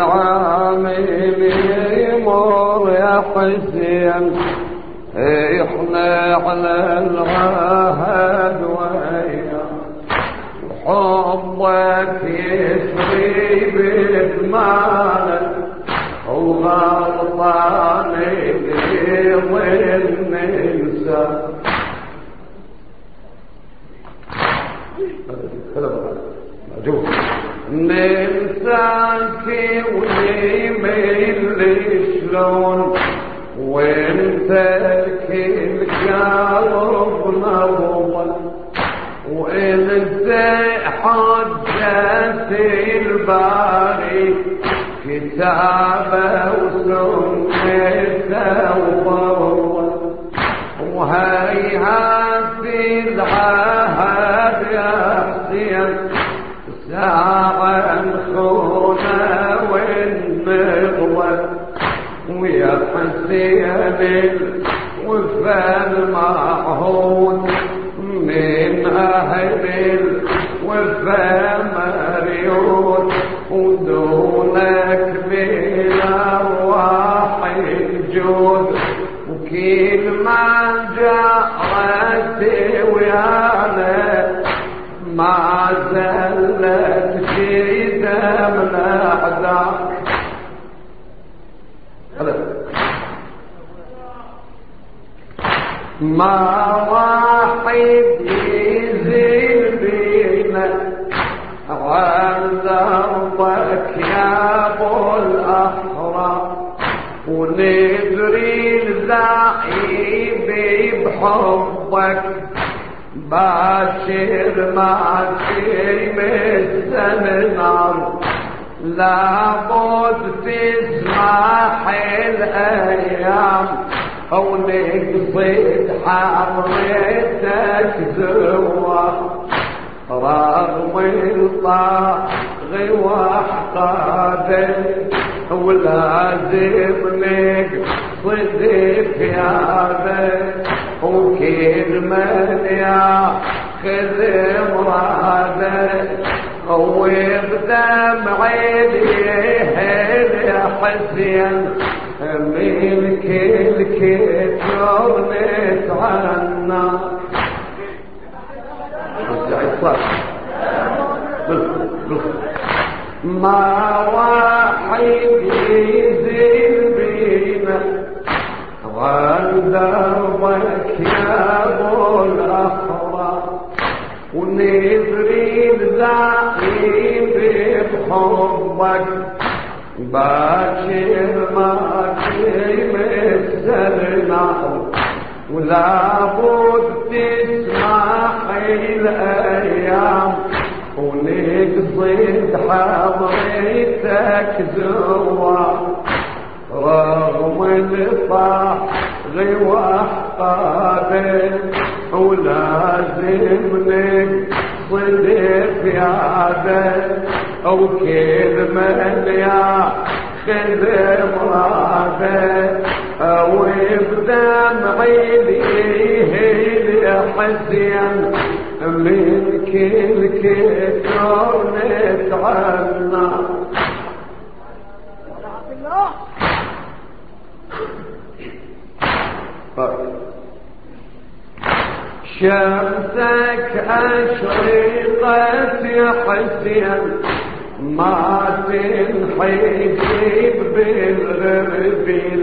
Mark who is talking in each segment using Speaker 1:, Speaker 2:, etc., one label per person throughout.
Speaker 1: عامل يمر يا حسين إحنا على العهد ويا حبك يسري بجمالك وغلطان اللي ظل ننسى ننساك ونميل شلون وانت الكل قلب نظمه وانت حجة الباري كتابه وسنته وضوه وهيهات في حسين الوفا المعهود من أهل الوفا مريون ودونك من أرواح الجود وكل ما جرت ما واحد يزيد بينا عن ذنبك يا ابو الاحرار وندري الزعيم بحبك باشر ما تمس النار لابد تسمح الأيام أو نقصد حريتك زوا رغم الطاغي واحقاده ولازم نقصد بياده وكل من ياخذ مراده وبدمع يا حسين من كل كتر نتعنى ما واحد أو كل من ياخذ مرادة أو بدمع ليه حسين من كل كتر نتعنى شمسك أشرقت يا حسين ما تنحجب بالغربيل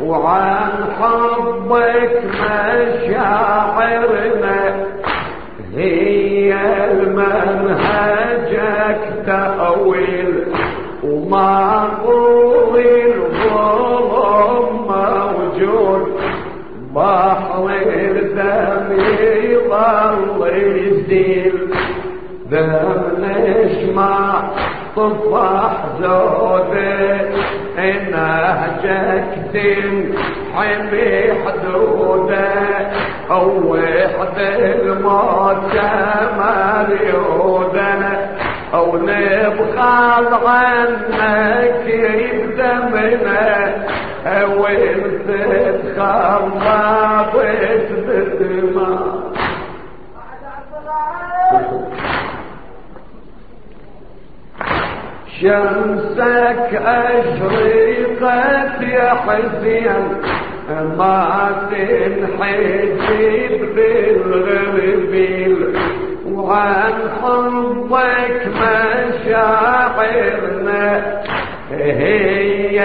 Speaker 1: وعن حبك مشاعرنا هي المنهجك تأويل وما قول الظلم موجود بحر الدم يضل يزيل. دم نجمع طفح زودة نهجك تنحمي حدودة. أو وحدة الموت مريودة أو نبخل عنك أو انت تخرب بالدماء. شمسك أشرقت يا حسين ما تنحجب بالغربيل وعن حبك مشاعرنا هي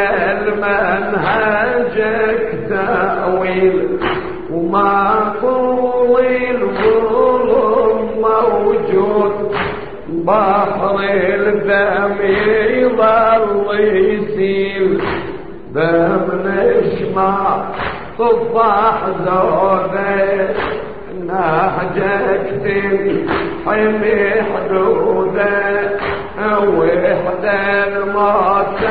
Speaker 1: المنهجك تأويل وما طول بحر الدم يضل يسيل دم نشمع طفح زودة نهجك تنحمي حدوده وحدة الموت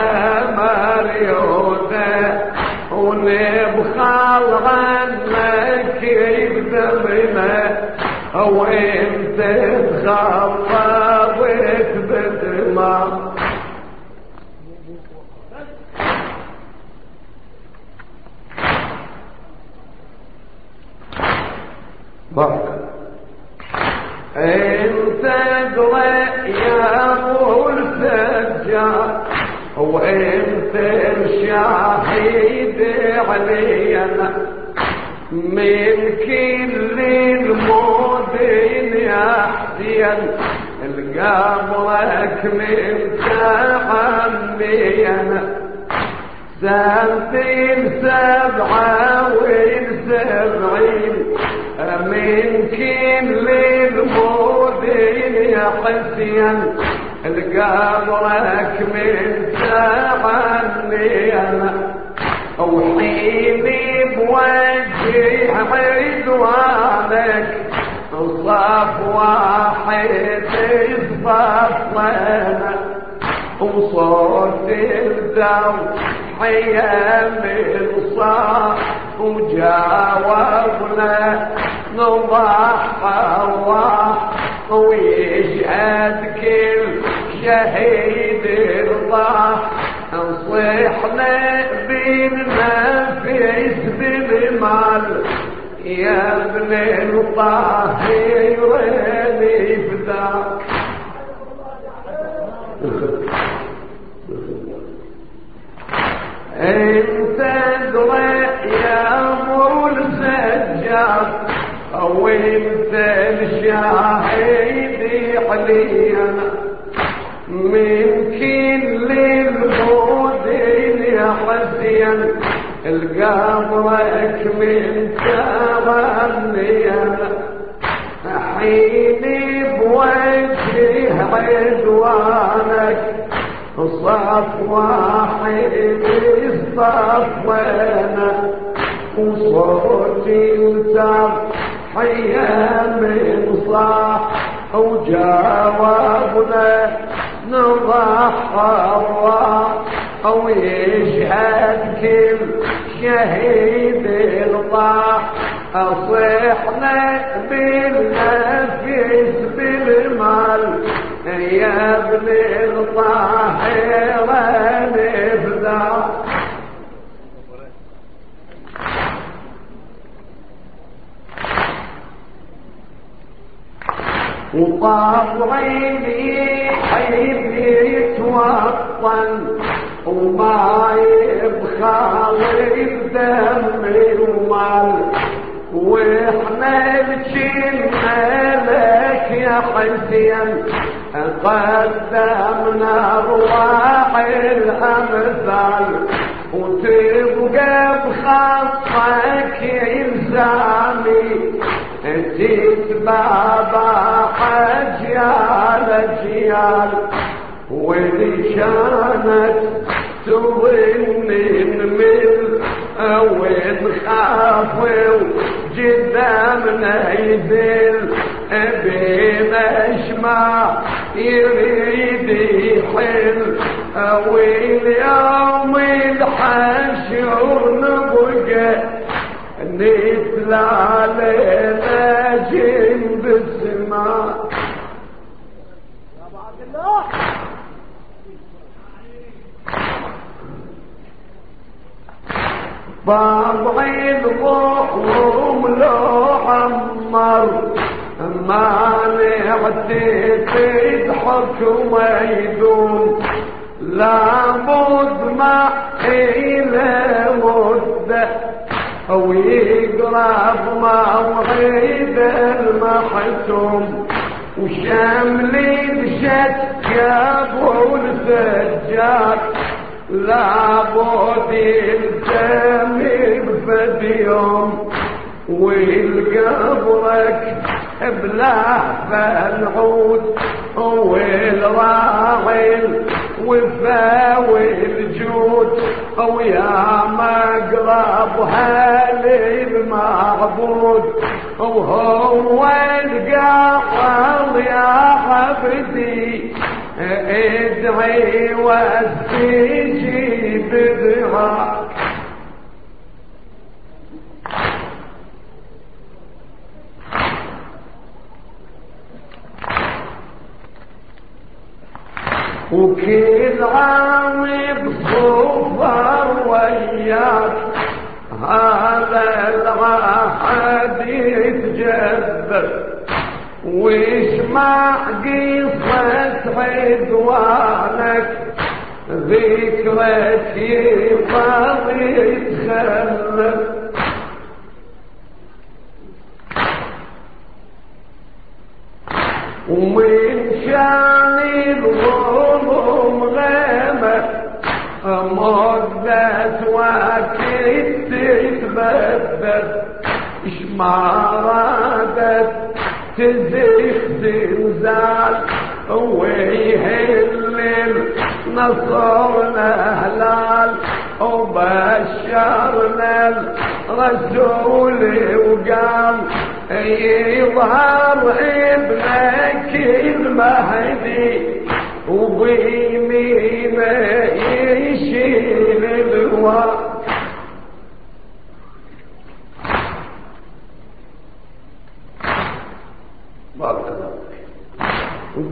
Speaker 1: مريوده ونبخل عنك يبدمنا وانت تخفى وتثبت ما بارك انت قوي يا ابو السجاد وانت الشاهد علينا من كل المودين يا حسين القبرك من تعمينا سنتين سبعة وسبعين من كل المودين يا حسين. القبرك من تعمينا وحيني بوجه عدوانك صف واحد يصفف لنا وصوت الدم حيام الصاح وجاوبنا نضحى ويشهد كل شهيد الله نصيحنا بالنفس بالمال يا ابن الطاهر الفداك انت ادري يا السجاد أو انت الشاهد حليا من كل الهود يا حسين القبرك واحد صفنا وصوتي وتضحية من صاح وجاوبنا نضحى أو يشهد كل شهيد الطاح أصحنا بالنفس بالمال. يا ابن الطاهر نفذا وطاف عيني يتوطن وما يبخل الدم ومال وإحنا بجينا لك يا حسين قدمنا ارواح الأمثال. وتبقى بخطك انساني تتبابا حجيال اجيال واللي كانت تظن من وين خافوا قدامنا يذل بين أشمع يريد يحل. واليوم الحشر نبقى نتلى علينا جنب السماء
Speaker 2: يا بعد الله
Speaker 1: طبعي الظلم لو عمر ما نعتي تضحك وما يدوم لابد ما إلى مدة أو يقرب موعد المحتوم وشمل بشك أبو الفجار لابد الجميل فدي يوم والقبرك بلا فالعود والراعي وفا والجود ويا مقرب هالي المعبود وهو القاضي يا حبدي ادعي واستجيب دعاء وكل عام بصفر وياك هذا العهد يتجدد واسمع قصة عدوانك ذكرك يفضل يتخلف تزيخ زلزال ويهلل نصرنا هلال وبشرنا الرسول وقال يظهر ابنك المهدي وبيمينه يشيل الوقت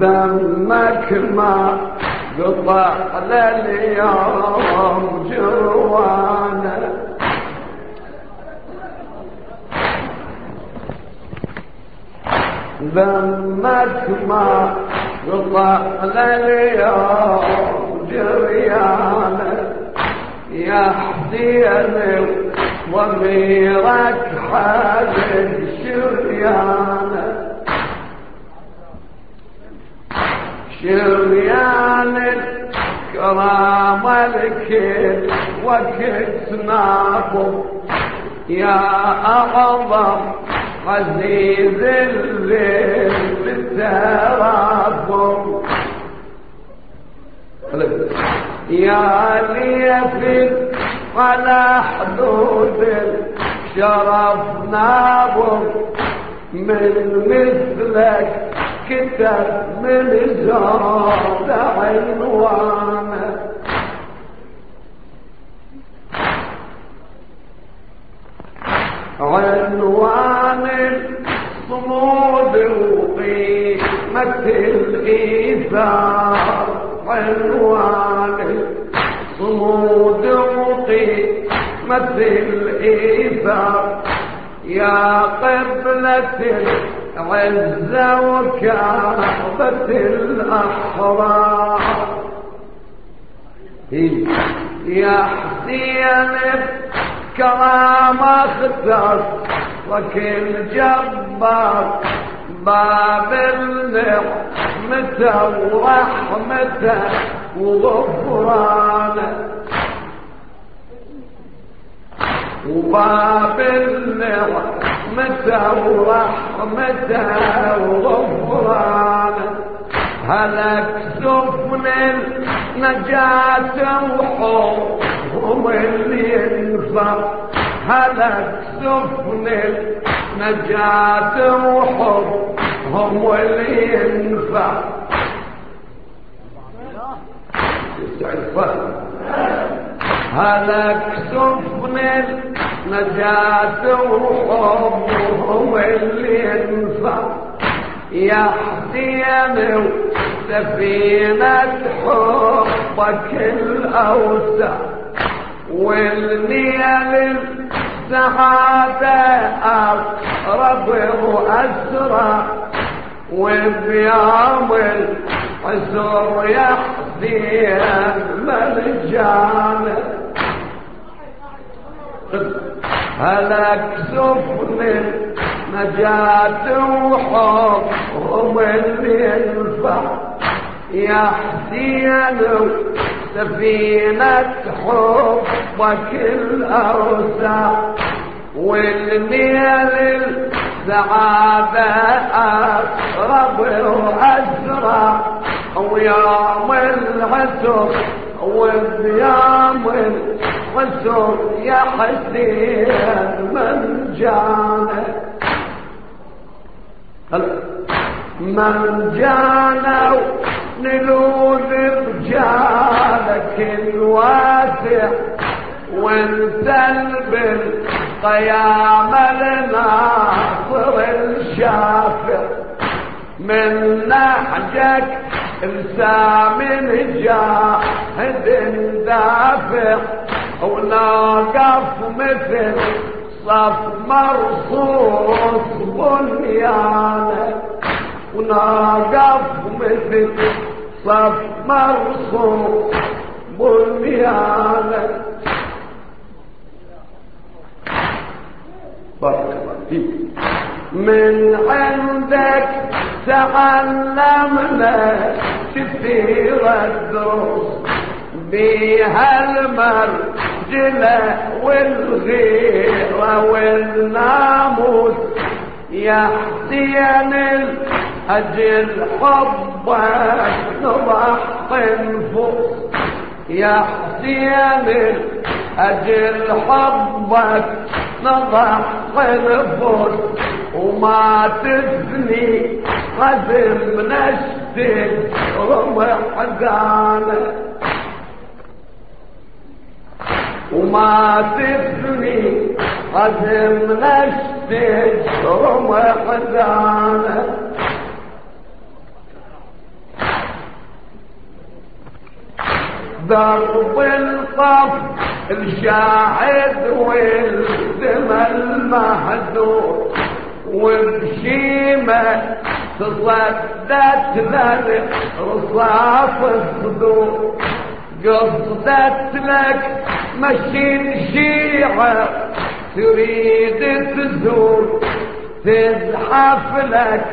Speaker 1: ذمك ما قطع لليوم جروانا ذمك ما قطع لليوم جريانا يا حسين ضميرك حاجة شريانا شريان الكرام الكل وقت نابو يا أعظم عزيز الليل ترابو يا لي في على حدود الشرف نابو من مثلك كتب من زاد عنوانه عنوان الصمود وقيمة الإيثار. عنوان الصمود وقيمة الإيثار. يا قبلة العزة وكافة الأحرار. يا حسين كرام اختر وكل جبار باب النعمة ورحمته وغفرانه وباب النعمة ورحمته وغفرانه هلك سفن النجاة وحوم اللي ينفع هلك سفن النجاة وحوم هم اللي ينفع هلك سفن النجاة وحوم اللي ينفع يا حسين سفينة حبك الأوسع والنيل السعادة أقرب وأسرع وبيوم الحزر يا حسين ملجانا هلك سفن نجاة وحب اللي ينفع. يا حسين سفينة حبك الأوسع والميل السعادة أقرب وأسرع ويوم العسر وبيوم العسر يا حسين من جانا من جانا نلوذ بجالك الواسع وانت بالقيامة لناصر الشافع. من نحجك انسى جاهد دافع. وناقف مثل صف مرصوص بنيانه. وناقف مثل صف مرصوص بنيانه. بارك الله فيك. من عندك تعلمنا كثير الدروس. بها المرجلة والغيرة والناموس يا حسين الأجل حبك نضحي نفوس يا حسين الأجل حبك نضحي نفوس وما تثني قدم نشتك رمح حقانه. وما تثني قدم نشتك رمح حقانه درب القف الشاهد والدم المهدور وبشيمة تصدت لك رصاف الصدور. قصدت لك مشي شيعة تريد تزور تزحف لك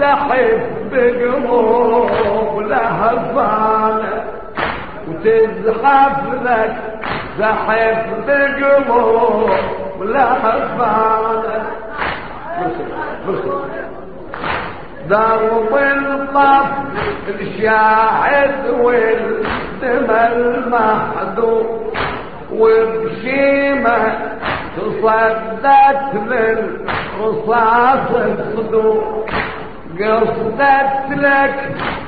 Speaker 1: زحف بقلوب لهفانة وتزحف لك زحف بقلوب لهفانة درب الطف الشاهد والدم المحدود. وبشيمة تصدت من رصاص الصدور قصدت لك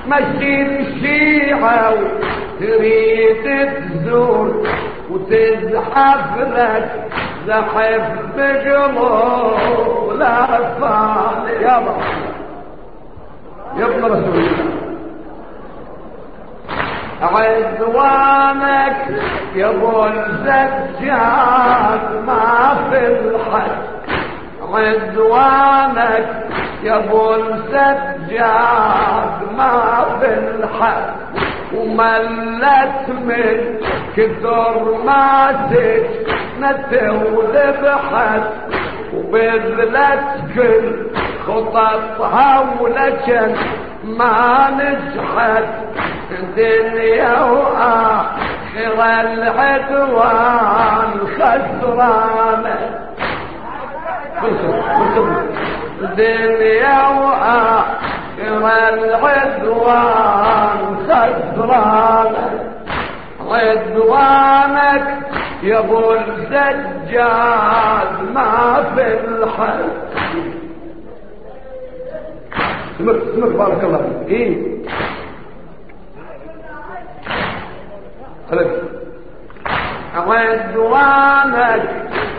Speaker 1: مشي الشيعة وتريد تزور وتزحف لك زحف بقلوب لا يا يا ابن رسول الله. عدوانك يا أبو الزجاج ما في الحد عدوانك يا أبو السجاد ما في الحد وملت من كثر ما تجنت وذبحت وبذلت كل خططها ولكن ما نجحت. الدنيا واخر العدوان خسرانه الدنيا واخر العدوان خسرانه عدوانك يا ابو الزجاج ما في الحل اسمك اسمك بارك الله فيك. إيه؟ خلص عدوانك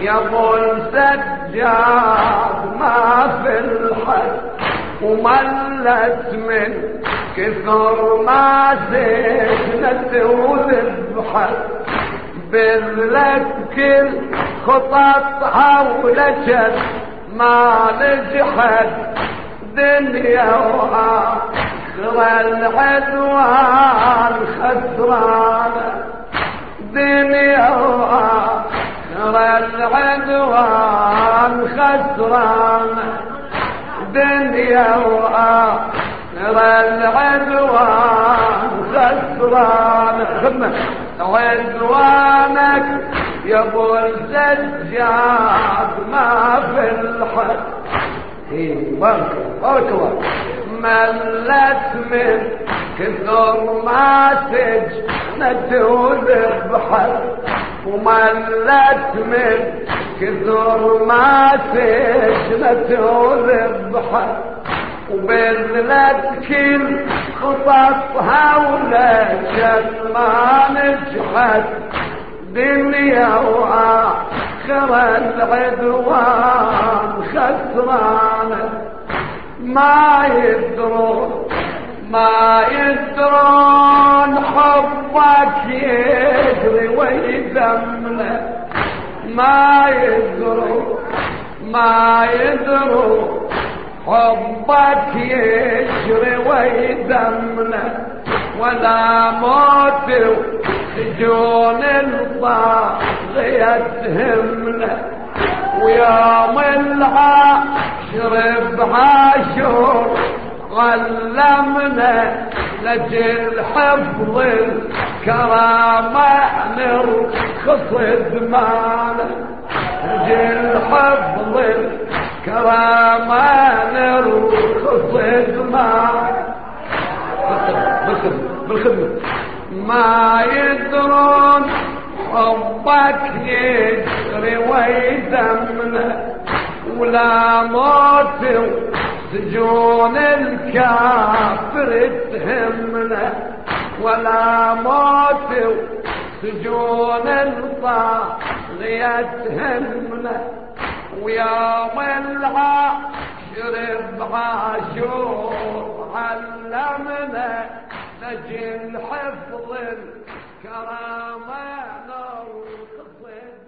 Speaker 1: يا ابو السجاد ما في الحد وملت من كثر ما سجنت وذبحت. بذلت كل خططها ولشت ما نجحت. الدنيا وآخرة العدوان خسرانة دنيا وآخرة العدوان خسرانة دنيا وآخرة العدوان خسرانة عدوانك يا ابو الزجاج ما في الحد بارك بارك الله. ملت من كثر ما سجنت وذبحت وملت من كثر ما سجنت وذبحت وبذلت كل خططها ولكن ما نجحت. دنيا واخر العدوان خسرانه ما يدرون ما يدرون حبك يجري ويدمنا ما يدرون ما يدرون حبك يجري ويدمنا ولا موت سجون الطاغية تهمنا ويوم العاشر بعاشور غلمنا لجل حفظ الكرامة نرخص دمانا لجل حفظ الكرامة نرخص دمانا بالخدمة ما يدرون حبك يجري ويدمنا ولا موت سجون الكافر تهمنا ولا موت سجون الطاغية تهمنا ويوم العاشر بعاشور علمنا. نجل حفظ الكرامة نور تطل